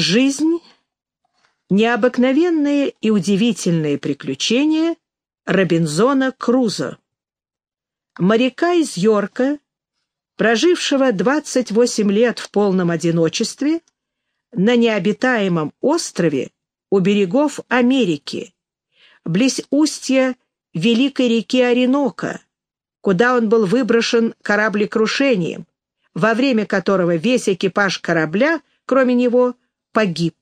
Жизнь — необыкновенные и удивительные приключения Робинзона Крузо. Моряка из Йорка, прожившего 28 лет в полном одиночестве на необитаемом острове у берегов Америки, близ устья великой реки Оренока, куда он был выброшен кораблекрушением, во время которого весь экипаж корабля, кроме него, погиб.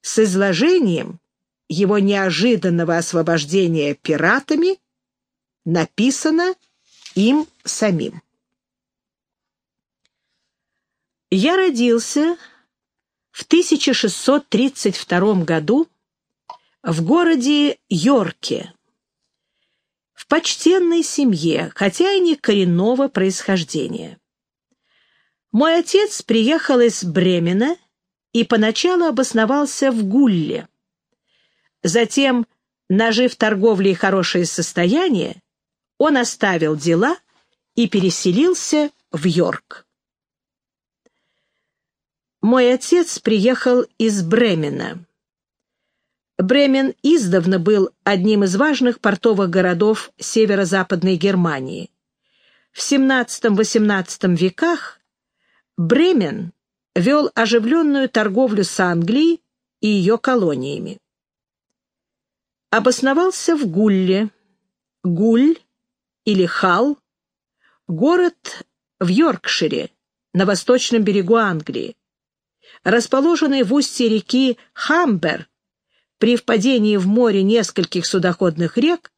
С изложением его неожиданного освобождения пиратами написано им самим. Я родился в 1632 году в городе Йорке, в почтенной семье, хотя и не коренного происхождения. Мой отец приехал из Бремена и поначалу обосновался в Гулле. Затем, нажив торговлей хорошее состояние, он оставил дела и переселился в Йорк. Мой отец приехал из Бремена. Бремен издавна был одним из важных портовых городов северо-западной Германии. В XVII-XVIII веках Бремен вел оживленную торговлю с Англией и ее колониями. Обосновался в Гулле. Гуль или Хал — город в Йоркшире, на восточном берегу Англии. Расположенный в устье реки Хамбер, при впадении в море нескольких судоходных рек,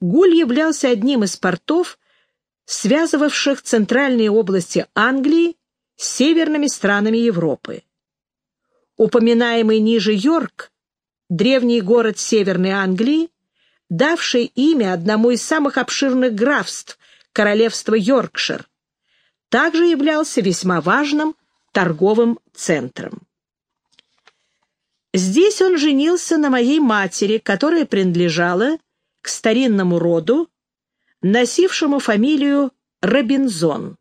Гуль являлся одним из портов, связывавших центральные области Англии с северными странами Европы. Упоминаемый ниже Йорк, древний город Северной Англии, давший имя одному из самых обширных графств королевства Йоркшир, также являлся весьма важным торговым центром. Здесь он женился на моей матери, которая принадлежала к старинному роду, носившему фамилию Робинзон.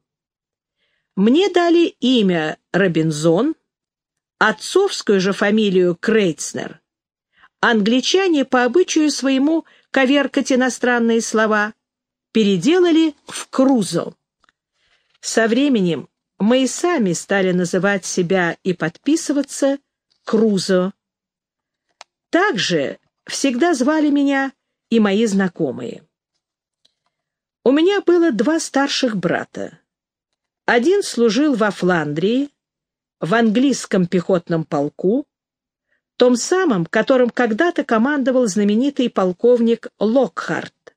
Мне дали имя Робинзон, отцовскую же фамилию Крейцнер. Англичане по обычаю своему коверкать иностранные слова переделали в Крузо. Со временем мы и сами стали называть себя и подписываться Крузо. Также всегда звали меня и мои знакомые. У меня было два старших брата. Один служил во Фландрии, в английском пехотном полку, том самом, которым когда-то командовал знаменитый полковник Локхарт.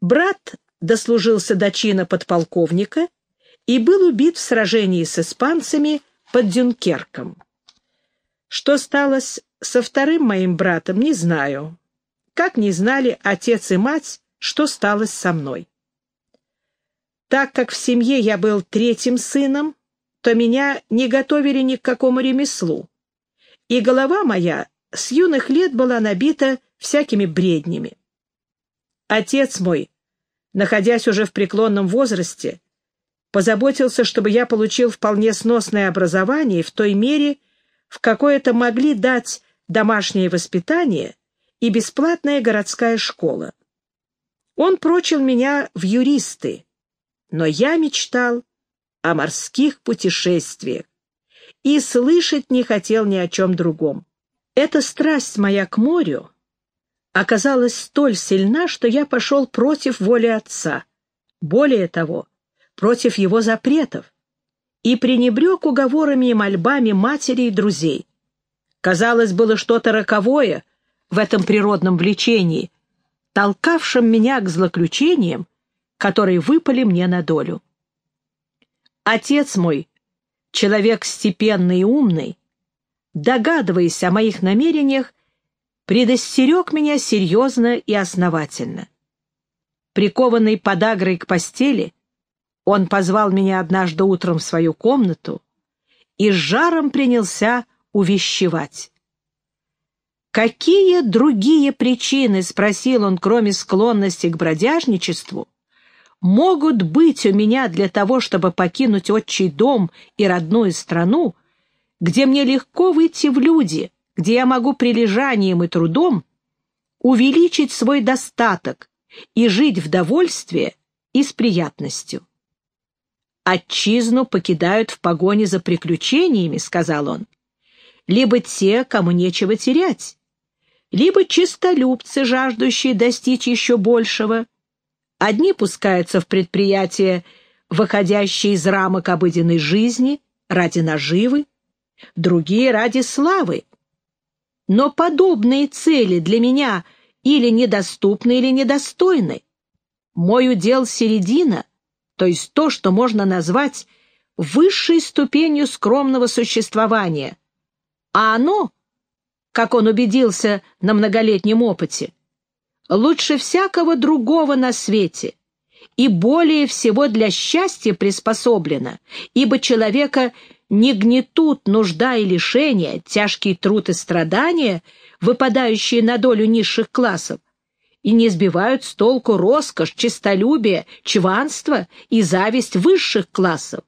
Брат дослужился до чина подполковника и был убит в сражении с испанцами под Дюнкерком. Что стало со вторым моим братом, не знаю. Как не знали отец и мать, что стало со мной. Так как в семье я был третьим сыном, то меня не готовили ни к какому ремеслу, и голова моя с юных лет была набита всякими бреднями. Отец мой, находясь уже в преклонном возрасте, позаботился, чтобы я получил вполне сносное образование в той мере, в какой это могли дать домашнее воспитание и бесплатная городская школа. Он прочил меня в юристы, но я мечтал о морских путешествиях и слышать не хотел ни о чем другом. Эта страсть моя к морю оказалась столь сильна, что я пошел против воли отца, более того, против его запретов, и пренебрег уговорами и мольбами матери и друзей. Казалось, было что-то роковое в этом природном влечении, толкавшем меня к злоключениям, которые выпали мне на долю. Отец мой, человек степенный и умный, догадываясь о моих намерениях, предостерег меня серьезно и основательно. Прикованный подагрой к постели, он позвал меня однажды утром в свою комнату и с жаром принялся увещевать. «Какие другие причины, — спросил он, — кроме склонности к бродяжничеству, могут быть у меня для того, чтобы покинуть отчий дом и родную страну, где мне легко выйти в люди, где я могу прилежанием и трудом увеличить свой достаток и жить в довольстве и с приятностью. «Отчизну покидают в погоне за приключениями», — сказал он, — «либо те, кому нечего терять, либо чистолюбцы, жаждущие достичь еще большего. Одни пускаются в предприятия, выходящие из рамок обыденной жизни, ради наживы, другие — ради славы. Но подобные цели для меня или недоступны, или недостойны. Мой удел середина, то есть то, что можно назвать высшей ступенью скромного существования, а оно — как он убедился на многолетнем опыте, лучше всякого другого на свете и более всего для счастья приспособлено, ибо человека не гнетут нужда и лишения, тяжкий труд и страдания, выпадающие на долю низших классов, и не сбивают с толку роскошь, честолюбие, чванство и зависть высших классов.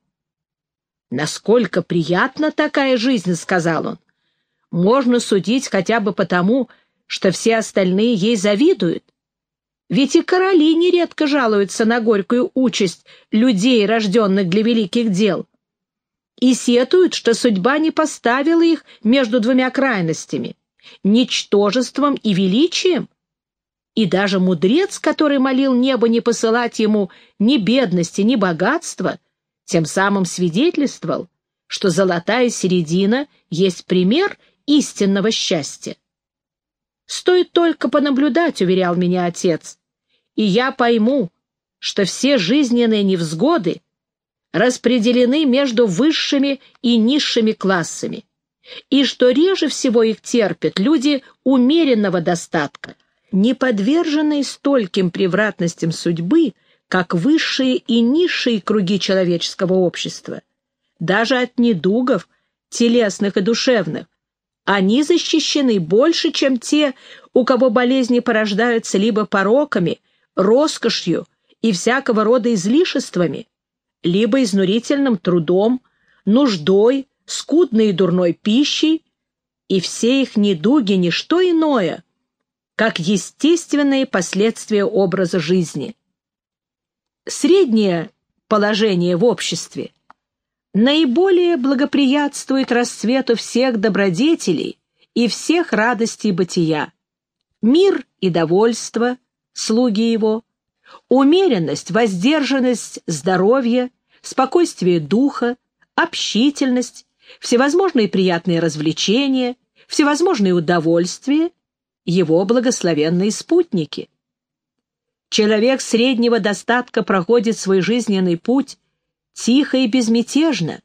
«Насколько приятна такая жизнь», — сказал он можно судить хотя бы потому, что все остальные ей завидуют. Ведь и короли нередко жалуются на горькую участь людей, рожденных для великих дел, и сетуют, что судьба не поставила их между двумя крайностями — ничтожеством и величием. И даже мудрец, который молил небо не посылать ему ни бедности, ни богатства, тем самым свидетельствовал, что золотая середина есть пример — истинного счастья. Стоит только понаблюдать, уверял меня отец, и я пойму, что все жизненные невзгоды распределены между высшими и низшими классами, и что реже всего их терпят люди умеренного достатка, не подверженные стольким превратностям судьбы, как высшие и низшие круги человеческого общества, даже от недугов, телесных и душевных, они защищены больше, чем те, у кого болезни порождаются либо пороками, роскошью и всякого рода излишествами, либо изнурительным трудом, нуждой, скудной и дурной пищей, и все их недуги — не что иное, как естественные последствия образа жизни. Среднее положение в обществе — наиболее благоприятствует расцвету всех добродетелей и всех радостей бытия. Мир и довольство, слуги его, умеренность, воздержанность здоровья, спокойствие духа, общительность, всевозможные приятные развлечения, всевозможные удовольствия, его благословенные спутники. Человек среднего достатка проходит свой жизненный путь тихо и безмятежно,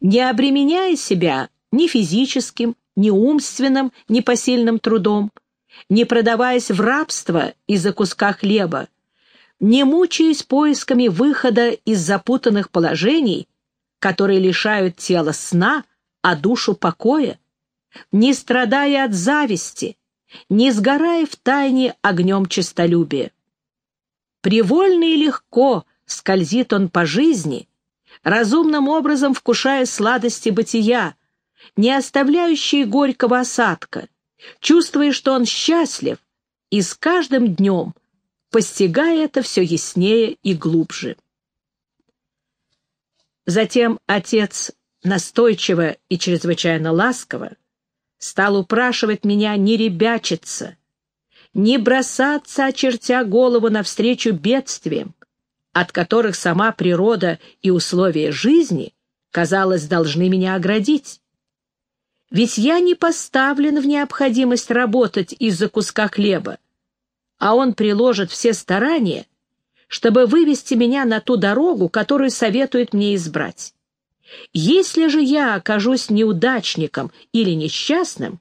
не обременяя себя ни физическим, ни умственным, ни посильным трудом, не продаваясь в рабство из-за куска хлеба, не мучаясь поисками выхода из запутанных положений, которые лишают тела сна, а душу покоя, не страдая от зависти, не сгорая в тайне огнем честолюбия. Привольно и легко — скользит он по жизни, разумным образом вкушая сладости бытия, не оставляющие горького осадка, чувствуя, что он счастлив, и с каждым днем постигая это все яснее и глубже. Затем отец настойчиво и чрезвычайно ласково стал упрашивать меня не ребячиться, не бросаться, очертя голову навстречу бедствиям, от которых сама природа и условия жизни, казалось, должны меня оградить. Ведь я не поставлен в необходимость работать из-за куска хлеба, а он приложит все старания, чтобы вывести меня на ту дорогу, которую советует мне избрать. Если же я окажусь неудачником или несчастным,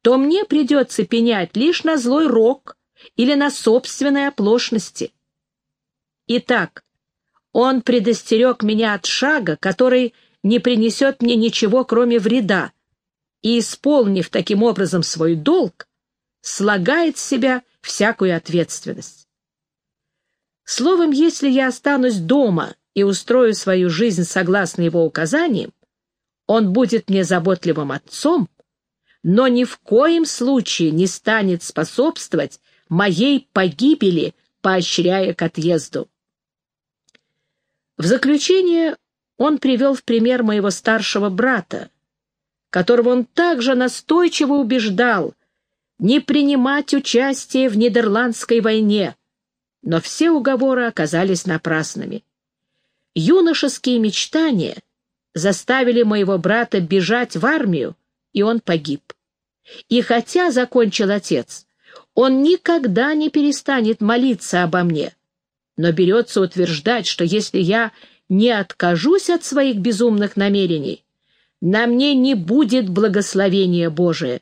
то мне придется пенять лишь на злой рок или на собственной оплошности. Итак, он предостерег меня от шага, который не принесет мне ничего, кроме вреда, и, исполнив таким образом свой долг, слагает с себя всякую ответственность. Словом, если я останусь дома и устрою свою жизнь согласно его указаниям, Он будет мне заботливым отцом, но ни в коем случае не станет способствовать моей погибели, поощряя к отъезду. В заключение он привел в пример моего старшего брата, которого он также настойчиво убеждал не принимать участие в Нидерландской войне, но все уговоры оказались напрасными. Юношеские мечтания заставили моего брата бежать в армию, и он погиб. И хотя, — закончил отец, — он никогда не перестанет молиться обо мне, но берется утверждать, что если я не откажусь от своих безумных намерений, на мне не будет благословения Божия.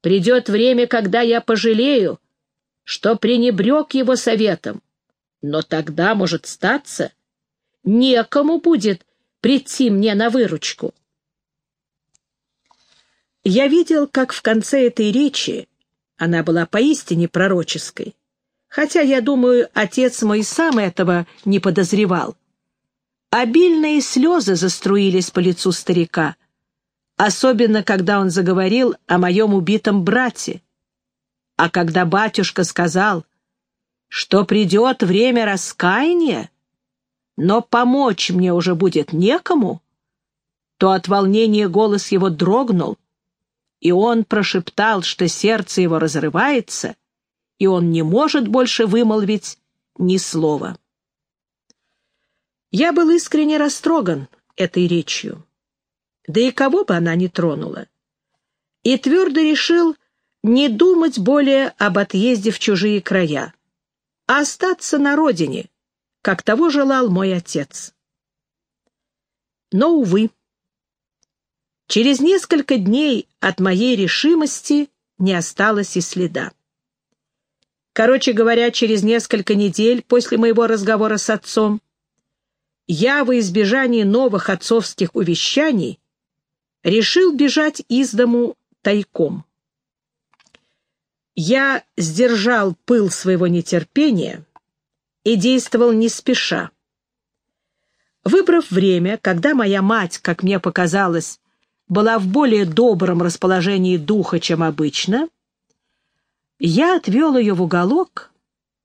Придет время, когда я пожалею, что пренебрег его советом, но тогда, может статься, некому будет прийти мне на выручку. Я видел, как в конце этой речи, она была поистине пророческой, хотя, я думаю, отец мой сам этого не подозревал, Обильные слезы заструились по лицу старика, особенно когда он заговорил о моем убитом брате. А когда батюшка сказал, что придет время раскаяния, но помочь мне уже будет некому, то от волнения голос его дрогнул, и он прошептал, что сердце его разрывается, и он не может больше вымолвить ни слова. Я был искренне растроган этой речью. Да и кого бы она ни тронула. И твердо решил не думать более об отъезде в чужие края, а остаться на родине, как того желал мой отец. Но, увы, через несколько дней от моей решимости не осталось и следа. Короче говоря, через несколько недель после моего разговора с отцом я во избежание новых отцовских увещаний решил бежать из дому тайком. Я сдержал пыл своего нетерпения и действовал не спеша. Выбрав время, когда моя мать, как мне показалось, была в более добром расположении духа, чем обычно, я отвел ее в уголок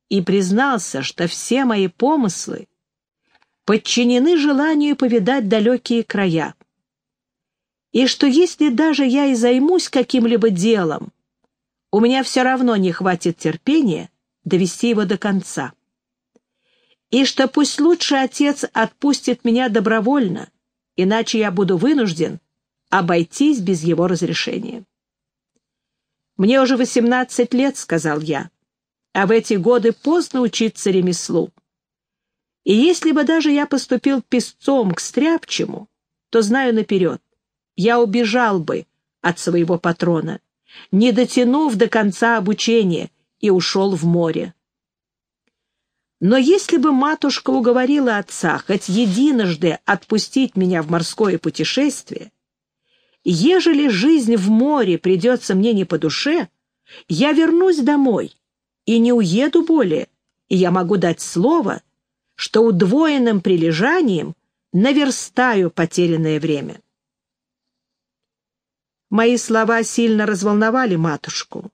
и признался, что все мои помыслы подчинены желанию повидать далекие края. И что если даже я и займусь каким-либо делом, у меня все равно не хватит терпения довести его до конца. И что пусть лучше отец отпустит меня добровольно, иначе я буду вынужден обойтись без его разрешения. «Мне уже восемнадцать лет», — сказал я, — «а в эти годы поздно учиться ремеслу. И если бы даже я поступил песцом к стряпчему, то знаю наперед, я убежал бы от своего патрона, не дотянув до конца обучения, и ушел в море. Но если бы матушка уговорила отца хоть единожды отпустить меня в морское путешествие, ежели жизнь в море придется мне не по душе, я вернусь домой и не уеду более, и я могу дать слово — что удвоенным прилежанием наверстаю потерянное время. Мои слова сильно разволновали матушку.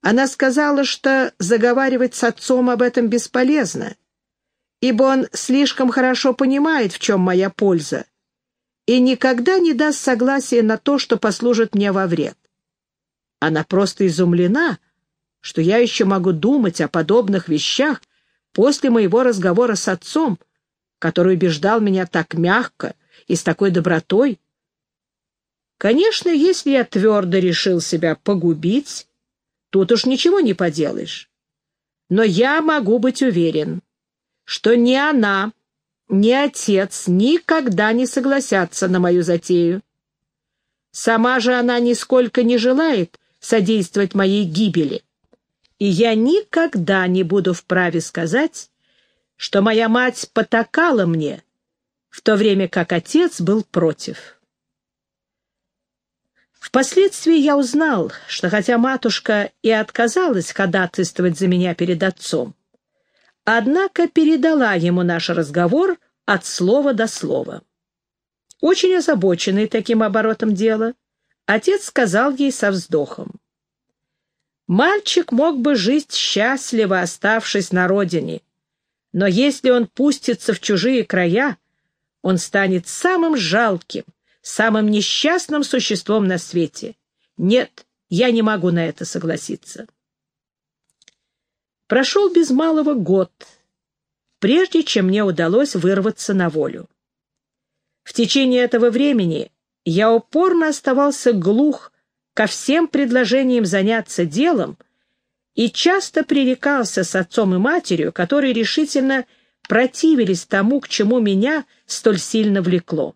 Она сказала, что заговаривать с отцом об этом бесполезно, ибо он слишком хорошо понимает, в чем моя польза, и никогда не даст согласия на то, что послужит мне во вред. Она просто изумлена, что я еще могу думать о подобных вещах, после моего разговора с отцом, который убеждал меня так мягко и с такой добротой. Конечно, если я твердо решил себя погубить, тут уж ничего не поделаешь. Но я могу быть уверен, что ни она, ни отец никогда не согласятся на мою затею. Сама же она нисколько не желает содействовать моей гибели и я никогда не буду вправе сказать, что моя мать потакала мне, в то время как отец был против. Впоследствии я узнал, что хотя матушка и отказалась ходатайствовать за меня перед отцом, однако передала ему наш разговор от слова до слова. Очень озабоченный таким оборотом дела, отец сказал ей со вздохом. «Мальчик мог бы жить счастливо, оставшись на родине, но если он пустится в чужие края, он станет самым жалким, самым несчастным существом на свете. Нет, я не могу на это согласиться». Прошел без малого год, прежде чем мне удалось вырваться на волю. В течение этого времени я упорно оставался глух ко всем предложениям заняться делом и часто пререкался с отцом и матерью, которые решительно противились тому, к чему меня столь сильно влекло.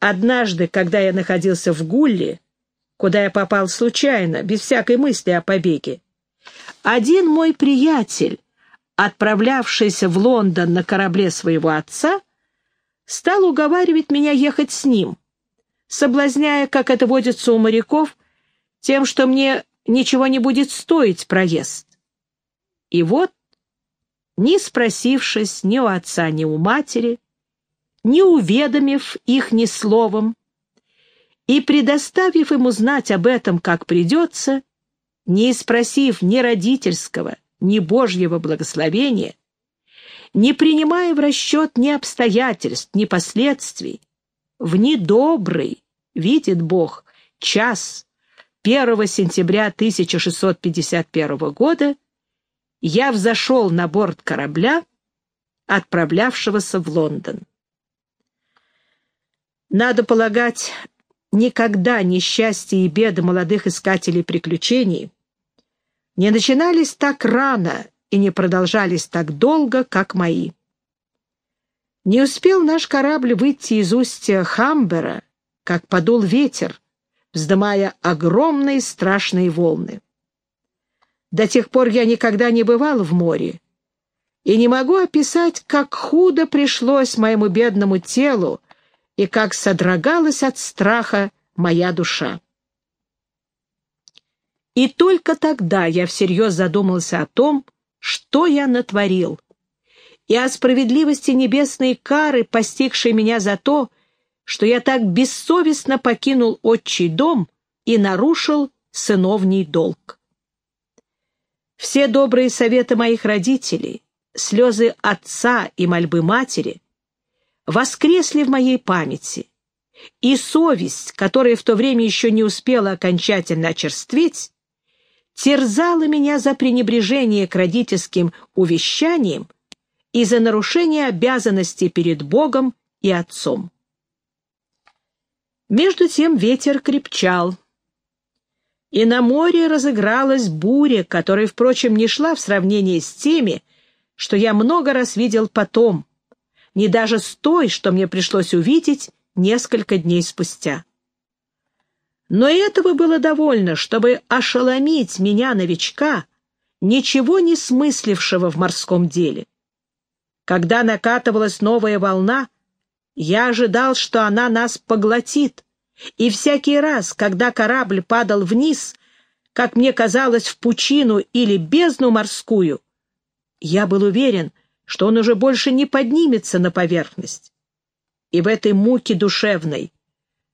Однажды, когда я находился в Гулле, куда я попал случайно, без всякой мысли о побеге, один мой приятель, отправлявшийся в Лондон на корабле своего отца, стал уговаривать меня ехать с ним, соблазняя, как это водится у моряков, тем, что мне ничего не будет стоить проезд. И вот, не спросившись ни у отца, ни у матери, не уведомив их ни словом, и предоставив им узнать об этом, как придется, не спросив ни родительского, ни Божьего благословения, не принимая в расчет ни обстоятельств, ни последствий, в недобрый, видит Бог, час 1 сентября 1651 года я взошел на борт корабля, отправлявшегося в Лондон. Надо полагать, никогда несчастья и беды молодых искателей приключений не начинались так рано и не продолжались так долго, как мои. Не успел наш корабль выйти из устья Хамбера, как подул ветер, вздымая огромные страшные волны. До тех пор я никогда не бывал в море, и не могу описать, как худо пришлось моему бедному телу и как содрогалась от страха моя душа. И только тогда я всерьез задумался о том, что я натворил, и о справедливости небесной кары, постигшей меня за то, что я так бессовестно покинул отчий дом и нарушил сыновний долг. Все добрые советы моих родителей, слезы отца и мольбы матери воскресли в моей памяти, и совесть, которая в то время еще не успела окончательно очерстветь, терзала меня за пренебрежение к родительским увещаниям и за нарушение обязанностей перед Богом и Отцом. Между тем ветер крепчал, и на море разыгралась буря, которая, впрочем, не шла в сравнении с теми, что я много раз видел потом, не даже с той, что мне пришлось увидеть несколько дней спустя. Но этого было довольно, чтобы ошеломить меня, новичка, ничего не смыслившего в морском деле. Когда накатывалась новая волна, я ожидал, что она нас поглотит, и всякий раз, когда корабль падал вниз, как мне казалось, в пучину или бездну морскую, я был уверен, что он уже больше не поднимется на поверхность. И в этой муке душевной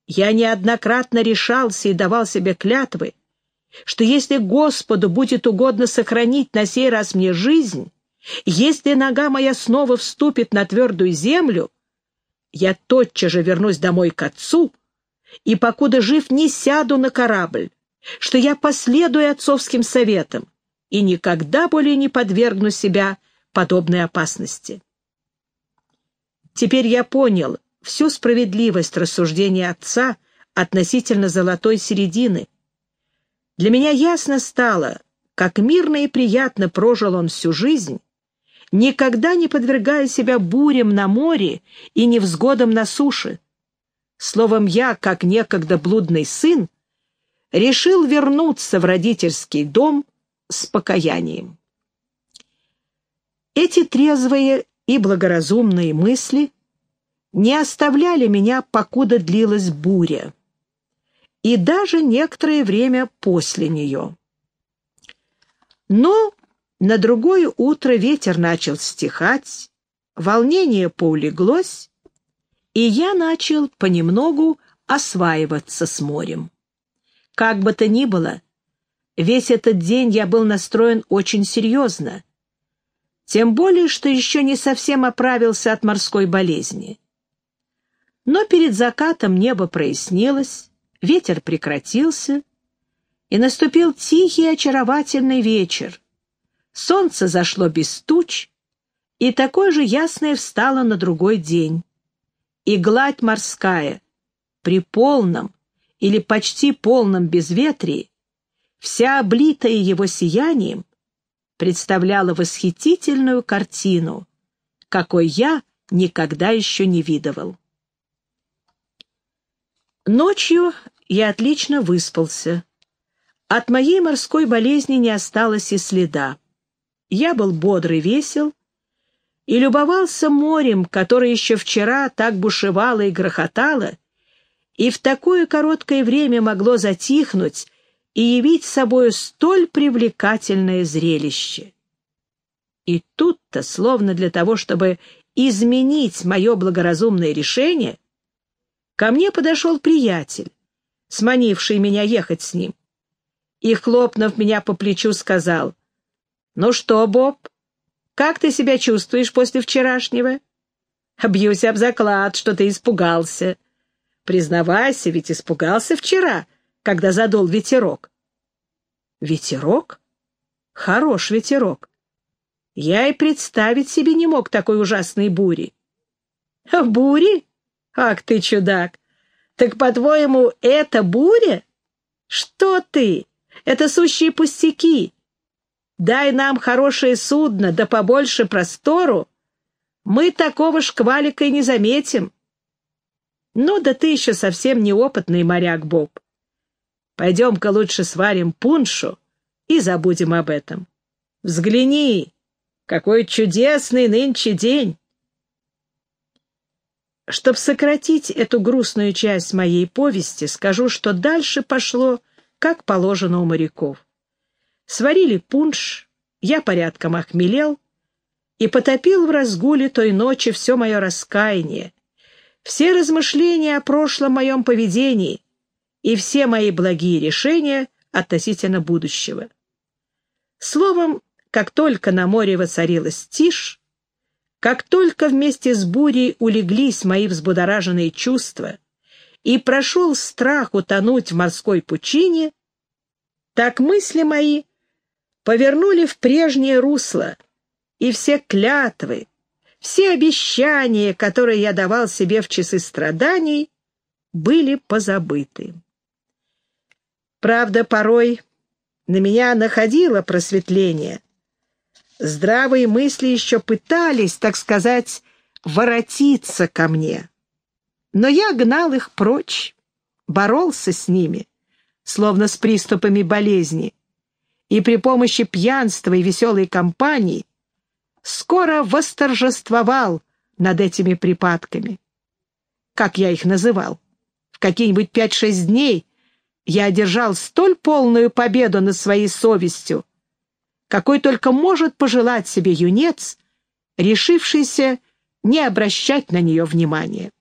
я неоднократно решался и давал себе клятвы, что если Господу будет угодно сохранить на сей раз мне жизнь, если нога моя снова вступит на твердую землю, я тотчас же вернусь домой к отцу и, покуда жив, не сяду на корабль, что я последую отцовским советам и никогда более не подвергну себя подобной опасности. Теперь я понял, всю справедливость рассуждения отца относительно золотой середины. Для меня ясно стало, как мирно и приятно прожил он всю жизнь, никогда не подвергая себя бурям на море и невзгодам на суше. Словом, я, как некогда блудный сын, решил вернуться в родительский дом с покаянием. Эти трезвые и благоразумные мысли не оставляли меня, покуда длилась буря, и даже некоторое время после нее. Но на другое утро ветер начал стихать, волнение поулеглось, и я начал понемногу осваиваться с морем. Как бы то ни было, весь этот день я был настроен очень серьезно, тем более, что еще не совсем оправился от морской болезни. Но перед закатом небо прояснилось, ветер прекратился, и наступил тихий очаровательный вечер. Солнце зашло без туч, и такое же ясное встало на другой день. И гладь морская при полном или почти полном безветрии, вся облитая его сиянием, представляла восхитительную картину, какой я никогда еще не видывал. Ночью я отлично выспался. От моей морской болезни не осталось и следа. Я был бодрый, весел и любовался морем, которое еще вчера так бушевало и грохотало, и в такое короткое время могло затихнуть и явить собою столь привлекательное зрелище. И тут-то, словно для того, чтобы изменить мое благоразумное решение, ко мне подошел приятель, сманивший меня ехать с ним, и, хлопнув меня по плечу, сказал, «Ну что, Боб, как ты себя чувствуешь после вчерашнего?» «Бьюсь об заклад, что ты испугался. Признавайся, ведь испугался вчера, когда задул ветерок. Ветерок? Хорош ветерок. Я и представить себе не мог такой ужасной бури. Бури? Ах ты, чудак! Так, по-твоему, это буря? Что ты? Это сущие пустяки. Дай нам хорошее судно, да побольше простору. Мы такого шквалика и не заметим. Ну, да ты еще совсем неопытный моряк, Боб. Пойдем-ка лучше сварим пуншу и забудем об этом. Взгляни, какой чудесный нынче день! Чтоб сократить эту грустную часть моей повести, скажу, что дальше пошло, как положено у моряков. Сварили пунш, я порядком охмелел и потопил в разгуле той ночи все мое раскаяние, все размышления о прошлом моем поведении и все мои благие решения относительно будущего. Словом, как только на море воцарилась тишь, как только вместе с бурей улеглись мои взбудораженные чувства и прошел страх утонуть в морской пучине, так мысли мои повернули в прежнее русло, и все клятвы, все обещания, которые я давал себе в часы страданий, были позабыты. Правда, порой на меня находило просветление. Здравые мысли еще пытались, так сказать, воротиться ко мне. Но я гнал их прочь, боролся с ними, словно с приступами болезни, и при помощи пьянства и веселой компании скоро восторжествовал над этими припадками. Как я их называл? В какие-нибудь пять-шесть дней я одержал столь полную победу над своей совестью, какой только может пожелать себе юнец, решившийся не обращать на нее внимания.